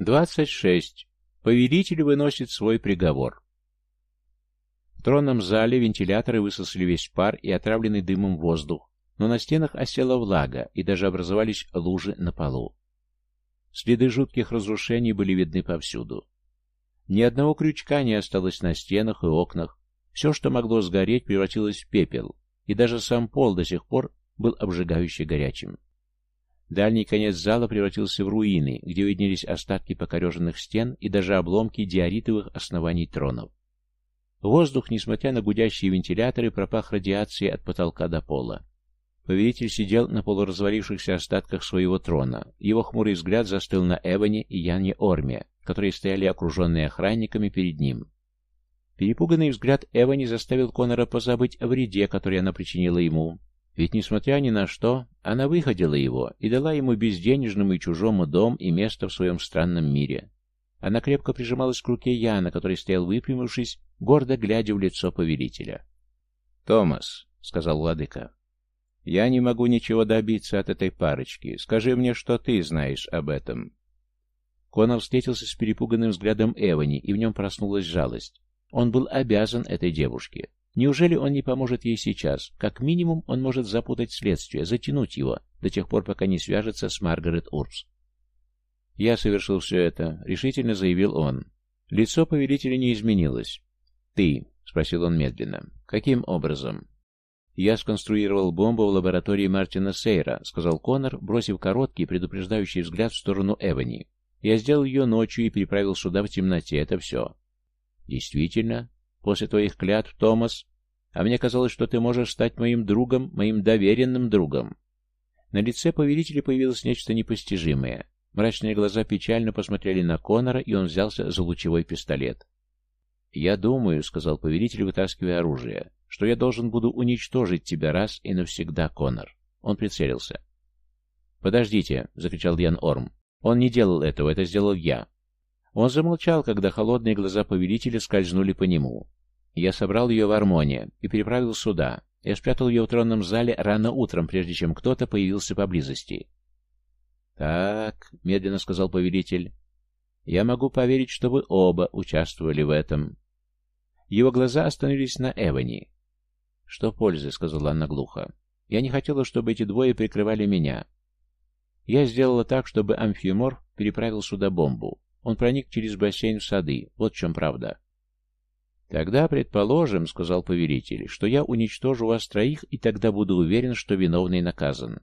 26. Повелитель выносит свой приговор. В тронном зале вентиляторы высосали весь пар и отравленный дымом воздух, но на стенах осела влага, и даже образовались лужи на полу. Следы жутких разрушений были видны повсюду. Ни одного крючка не осталось на стенах и окнах. Все, что могло сгореть, превратилось в пепел, и даже сам пол до сих пор был обжигающе горячим. Дальний конец зала превратился в руины, где виднелись остатки покореженных стен и даже обломки диоритовых оснований тронов. Воздух, несмотря на гудящие вентиляторы, пропах радиацией от потолка до пола. Повелитель сидел на полуразвалившихся остатках своего трона. Его хмурый взгляд застыл на Эване и Яне Орме, которые стояли окруженные охранниками перед ним. Перепуганный взгляд Эвани заставил Конора позабыть о вреде, который она причинила ему, ведь, несмотря ни на что, она выходила его и дала ему безденежному и чужому дом и место в своем странном мире. Она крепко прижималась к руке Яна, который стоял выпрямившись, гордо глядя в лицо повелителя. «Томас», — сказал владыка, — «я не могу ничего добиться от этой парочки. Скажи мне, что ты знаешь об этом». Конор встретился с перепуганным взглядом Эвани, и в нем проснулась жалость. Он был обязан этой девушке. Неужели он не поможет ей сейчас? Как минимум, он может запутать следствие, затянуть его, до тех пор, пока не свяжется с Маргарет Урбс. «Я совершил все это», — решительно заявил он. Лицо повелителя не изменилось. «Ты?» — спросил он медленно. «Каким образом?» «Я сконструировал бомбу в лаборатории Мартина Сейра», — сказал Коннор, бросив короткий, предупреждающий взгляд в сторону Эвани. «Я сделал ее ночью и переправил сюда в темноте. Это все». «Действительно?» После твоих клятв, Томас, а мне казалось, что ты можешь стать моим другом, моим доверенным другом. На лице повелителя появилось нечто непостижимое. Мрачные глаза печально посмотрели на Конора, и он взялся за лучевой пистолет. «Я думаю», — сказал повелитель, вытаскивая оружие, — «что я должен буду уничтожить тебя раз и навсегда, Конор». Он прицелился. «Подождите», — закричал Ян Орм. «Он не делал этого, это сделал я. Он замолчал, когда холодные глаза повелителя скользнули по нему. Я собрал ее в Армоне и переправил сюда. Я спрятал ее в тронном зале рано утром, прежде чем кто-то появился поблизости. «Так», — медленно сказал повелитель, — «я могу поверить, что вы оба участвовали в этом». Его глаза остановились на Эвани. «Что пользы?» — сказала она глухо. «Я не хотела, чтобы эти двое прикрывали меня. Я сделала так, чтобы амфимор переправил сюда бомбу. Он проник через бассейн в сады. Вот в чем правда. «Тогда предположим, — сказал повелитель, — что я уничтожу вас троих, и тогда буду уверен, что виновный наказан».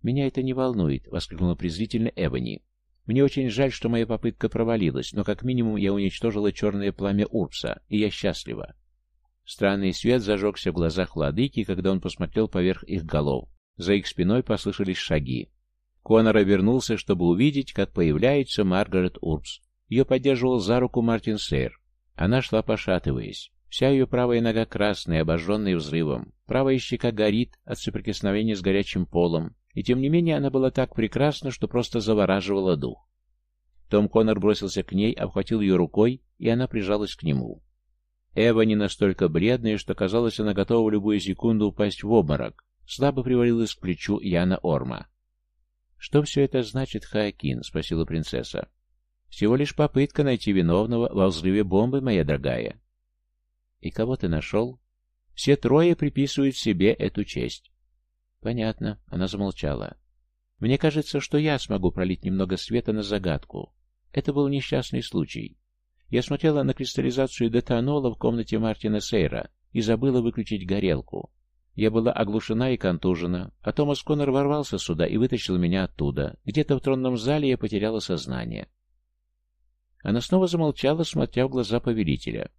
«Меня это не волнует», — воскликнула презрительно Эбони. «Мне очень жаль, что моя попытка провалилась, но как минимум я уничтожила черное пламя Урпса, и я счастлива». Странный свет зажегся в глазах владыки, когда он посмотрел поверх их голов. За их спиной послышались шаги. Конор обернулся, чтобы увидеть, как появляется Маргарет Урбс. Ее поддерживал за руку Мартин Сейр. Она шла пошатываясь. Вся ее правая нога красная, обожженная взрывом. Правая щека горит от соприкосновения с горячим полом. И тем не менее она была так прекрасна, что просто завораживала дух. Том Коннор бросился к ней, обхватил ее рукой, и она прижалась к нему. Эва не настолько бледная, что казалось, она готова в любую секунду упасть в обморок. Слабо привалилась к плечу Яна Орма. «Что все это значит, Хаакин?» — спросила принцесса. «Всего лишь попытка найти виновного во взрыве бомбы, моя дорогая». «И кого ты нашел?» «Все трое приписывают себе эту честь». «Понятно», — она замолчала. «Мне кажется, что я смогу пролить немного света на загадку. Это был несчастный случай. Я смотрела на кристаллизацию детанола в комнате Мартина Сейра и забыла выключить горелку. Я была оглушена и контужена, а Томас Коннор ворвался сюда и вытащил меня оттуда. Где-то в тронном зале я потеряла сознание. Она снова замолчала, смотря в глаза повелителя.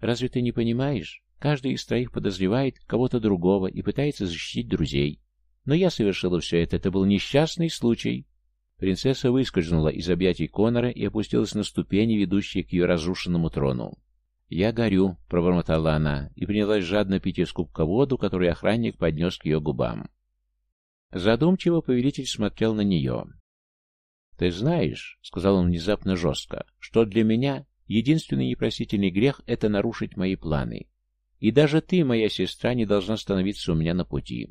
«Разве ты не понимаешь? Каждый из троих подозревает кого-то другого и пытается защитить друзей. Но я совершила все это, это был несчастный случай». Принцесса выскользнула из объятий Конора и опустилась на ступени, ведущие к ее разрушенному трону. «Я горю», — пробормотала она, и принялась жадно пить из кубка воду, которую охранник поднес к ее губам. Задумчиво повелитель смотрел на нее. «Ты знаешь», — сказал он внезапно жестко, — «что для меня единственный непростительный грех — это нарушить мои планы. И даже ты, моя сестра, не должна становиться у меня на пути.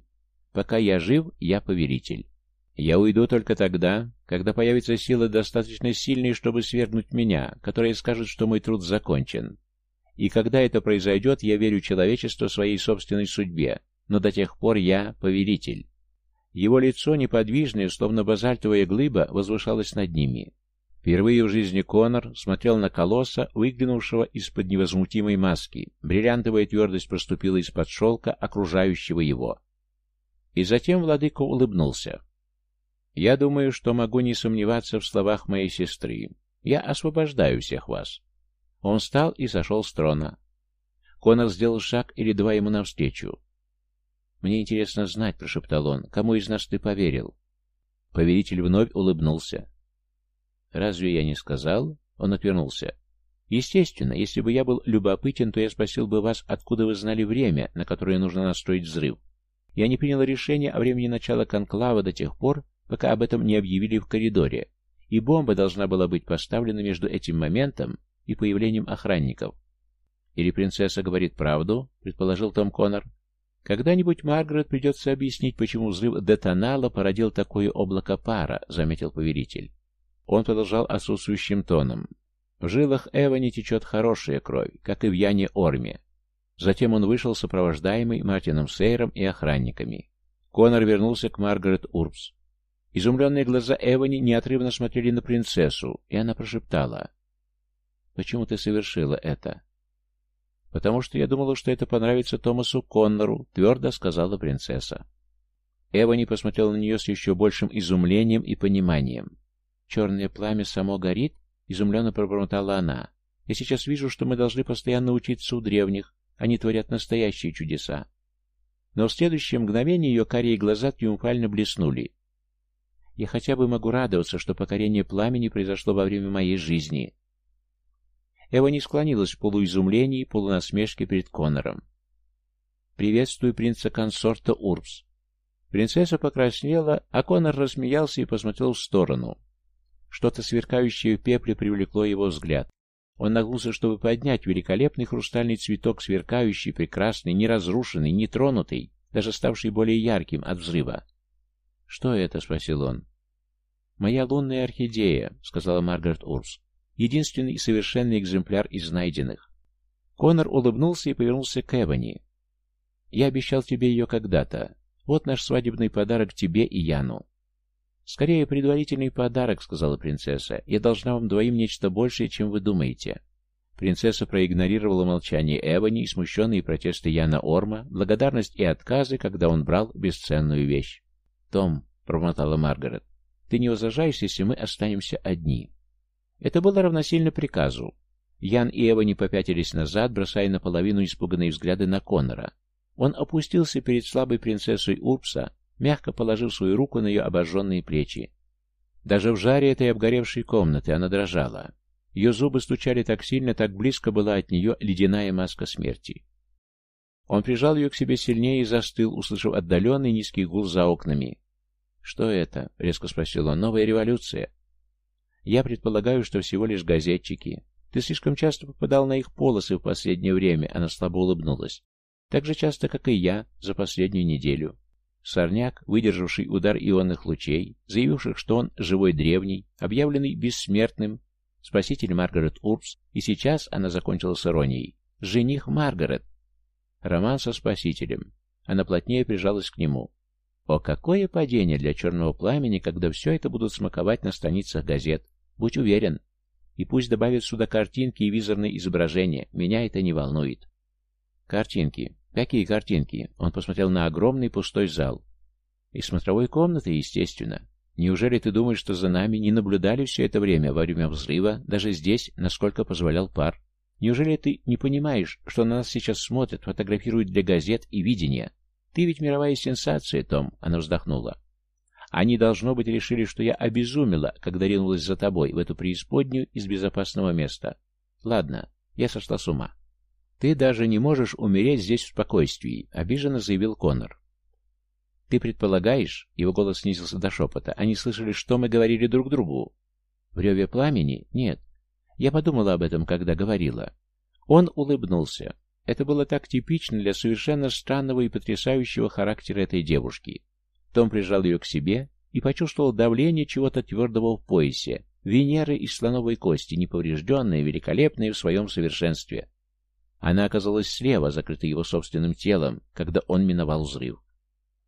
Пока я жив, я повелитель. Я уйду только тогда, когда появится сила достаточно сильной, чтобы свергнуть меня, которая скажет, что мой труд закончен. И когда это произойдет, я верю человечеству своей собственной судьбе, но до тех пор я повелитель. Его лицо, неподвижное, словно базальтовая глыба, возвышалось над ними. Впервые в жизни Конор смотрел на колосса, выглянувшего из-под невозмутимой маски. Бриллиантовая твердость проступила из-под шелка, окружающего его. И затем владыка улыбнулся. «Я думаю, что могу не сомневаться в словах моей сестры. Я освобождаю всех вас». Он встал и сошел с трона. Конор сделал шаг или два ему навстречу. «Мне интересно знать», — прошептал он, — «кому из нас ты поверил?» Повелитель вновь улыбнулся. «Разве я не сказал?» Он отвернулся. «Естественно, если бы я был любопытен, то я спросил бы вас, откуда вы знали время, на которое нужно настроить взрыв. Я не принял решение о времени начала конклава до тех пор, пока об этом не объявили в коридоре, и бомба должна была быть поставлена между этим моментом и появлением охранников. «Или принцесса говорит правду?» — предположил Том Коннор. «Когда-нибудь Маргарет придется объяснить, почему взрыв детонала породил такое облако пара», — заметил повелитель. Он продолжал отсутствующим тоном. «В жилах Эвани течет хорошая кровь, как и в Яне Орме». Затем он вышел, сопровождаемый Мартином Сейром и охранниками. Конор вернулся к Маргарет Урбс. Изумленные глаза Эвани неотрывно смотрели на принцессу, и она прошептала. «Почему ты совершила это?» «Потому что я думала, что это понравится Томасу Коннору», — твердо сказала принцесса. Эвани посмотрела на нее с еще большим изумлением и пониманием. «Черное пламя само горит?» — изумленно пробормотала она. «Я сейчас вижу, что мы должны постоянно учиться у древних. Они творят настоящие чудеса». Но в следующее мгновение ее карие глаза триумфально блеснули. «Я хотя бы могу радоваться, что покорение пламени произошло во время моей жизни». Эва не склонилась в полуизумлении и полунасмешке перед Коннором. «Приветствую принца-консорта Урбс». Принцесса покраснела, а Коннор рассмеялся и посмотрел в сторону. Что-то сверкающее в пепле привлекло его взгляд. Он нагнулся, чтобы поднять великолепный хрустальный цветок, сверкающий, прекрасный, не разрушенный, не тронутый, даже ставший более ярким от взрыва. «Что это?» — спросил он. «Моя лунная орхидея», — сказала Маргарет Урс. «Единственный совершенный экземпляр из найденных». Конор улыбнулся и повернулся к Эбони. «Я обещал тебе ее когда-то. Вот наш свадебный подарок тебе и Яну. «Скорее, предварительный подарок», — сказала принцесса. «Я должна вам двоим нечто большее, чем вы думаете». Принцесса проигнорировала молчание Эвани и смущенные протесты Яна Орма, благодарность и отказы, когда он брал бесценную вещь. «Том», — промотала Маргарет, — «ты не возражаешь, если мы останемся одни?» Это было равносильно приказу. Ян и Эвани попятились назад, бросая наполовину испуганные взгляды на Коннора. Он опустился перед слабой принцессой Урпса, мягко положив свою руку на ее обожженные плечи. Даже в жаре этой обгоревшей комнаты она дрожала. Ее зубы стучали так сильно, так близко была от нее ледяная маска смерти. Он прижал ее к себе сильнее и застыл, услышав отдаленный низкий гул за окнами. «Что это?» — резко спросил он. «Новая революция?» «Я предполагаю, что всего лишь газетчики. Ты слишком часто попадал на их полосы в последнее время», — она слабо улыбнулась. «Так же часто, как и я, за последнюю неделю. Сорняк, выдержавший удар ионных лучей, заявивших, что он живой древний, объявленный бессмертным, спаситель Маргарет Урбс, и сейчас она закончила с иронией. «Жених Маргарет!» Роман со спасителем. Она плотнее прижалась к нему. О, какое падение для черного пламени, когда все это будут смаковать на страницах газет. Будь уверен. И пусть добавят сюда картинки и визорные изображения. Меня это не волнует. Картинки. «Какие картинки?» Он посмотрел на огромный пустой зал. «Из смотровой комнаты, естественно. Неужели ты думаешь, что за нами не наблюдали все это время во время взрыва, даже здесь, насколько позволял пар? Неужели ты не понимаешь, что на нас сейчас смотрят, фотографируют для газет и видения? Ты ведь мировая сенсация, Том», — она вздохнула. «Они, должно быть, решили, что я обезумела, когда ринулась за тобой в эту преисподнюю из безопасного места. Ладно, я сошла с ума». «Ты даже не можешь умереть здесь в спокойствии», — обиженно заявил Конор. «Ты предполагаешь...» — его голос снизился до шепота. «Они слышали, что мы говорили друг другу?» «В реве пламени? Нет. Я подумала об этом, когда говорила». Он улыбнулся. Это было так типично для совершенно странного и потрясающего характера этой девушки. Том прижал ее к себе, и почувствовал давление чего-то твердого в поясе, Венеры из слоновой кости, неповрежденная, великолепная в своем совершенстве. Она оказалась слева, закрыта его собственным телом, когда он миновал взрыв.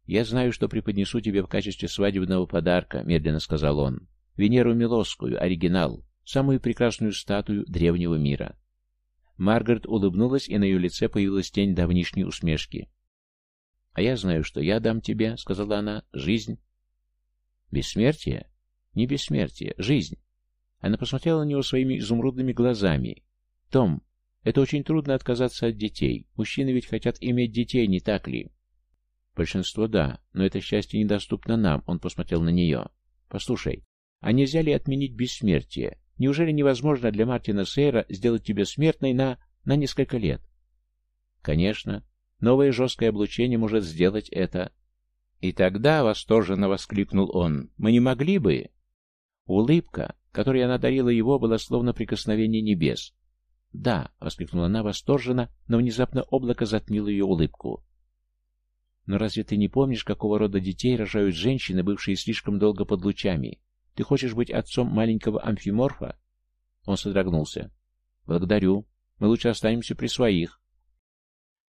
«Я знаю, что преподнесу тебе в качестве свадебного подарка», — медленно сказал он. «Венеру Милосскую, оригинал, самую прекрасную статую древнего мира». Маргарет улыбнулась, и на ее лице появилась тень давнишней усмешки. «А я знаю, что я дам тебе», — сказала она, — «жизнь». «Бессмертие?» «Не бессмертие, жизнь». Она посмотрела на него своими изумрудными глазами. «Том, это очень трудно отказаться от детей. Мужчины ведь хотят иметь детей, не так ли?» «Большинство да, но это счастье недоступно нам», — он посмотрел на нее. «Послушай, а нельзя ли отменить бессмертие? Неужели невозможно для Мартина Сейра сделать тебя смертной на... на несколько лет?» «Конечно. Новое жесткое облучение может сделать это». «И тогда», — восторженно воскликнул он, — «мы не могли бы...» Улыбка, которой она дарила его, была словно прикосновение небес. «Да», — воскликнула она восторженно, но внезапно облако затмило ее улыбку. Но разве ты не помнишь, какого рода детей рожают женщины, бывшие слишком долго под лучами? Ты хочешь быть отцом маленького амфиморфа?» Он содрогнулся. «Благодарю. Мы лучше останемся при своих».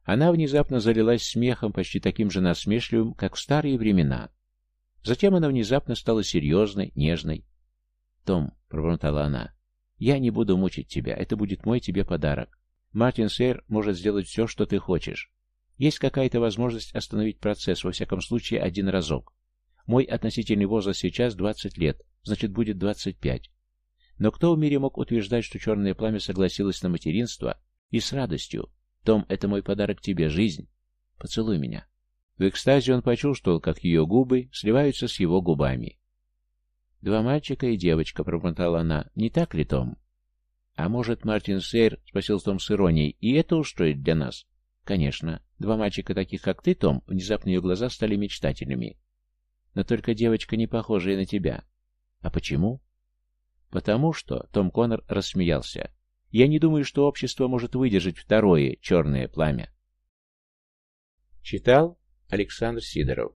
Она внезапно залилась смехом, почти таким же насмешливым, как в старые времена. Затем она внезапно стала серьезной, нежной. «Том», — пробормотала она, — «я не буду мучить тебя. Это будет мой тебе подарок. Мартин Сейр может сделать все, что ты хочешь. Есть какая-то возможность остановить процесс, во всяком случае, один разок. Мой относительный возраст сейчас 20 лет, значит, будет 25. Но кто в мире мог утверждать, что черное пламя согласилось на материнство и с радостью? Том, это мой подарок тебе, жизнь. Поцелуй меня. В экстазе он почувствовал, как ее губы сливаются с его губами. «Два мальчика и девочка», — пробормотала она. «Не так ли, Том?» «А может, Мартин Сейр, — спросил Том с иронией, — и это устроит для нас?» Конечно, два мальчика таких, как ты, Том, внезапно ее глаза стали мечтательными. Но только девочка не похожая на тебя. А почему? Потому что, Том Коннор рассмеялся. Я не думаю, что общество может выдержать второе черное пламя. Читал Александр Сидоров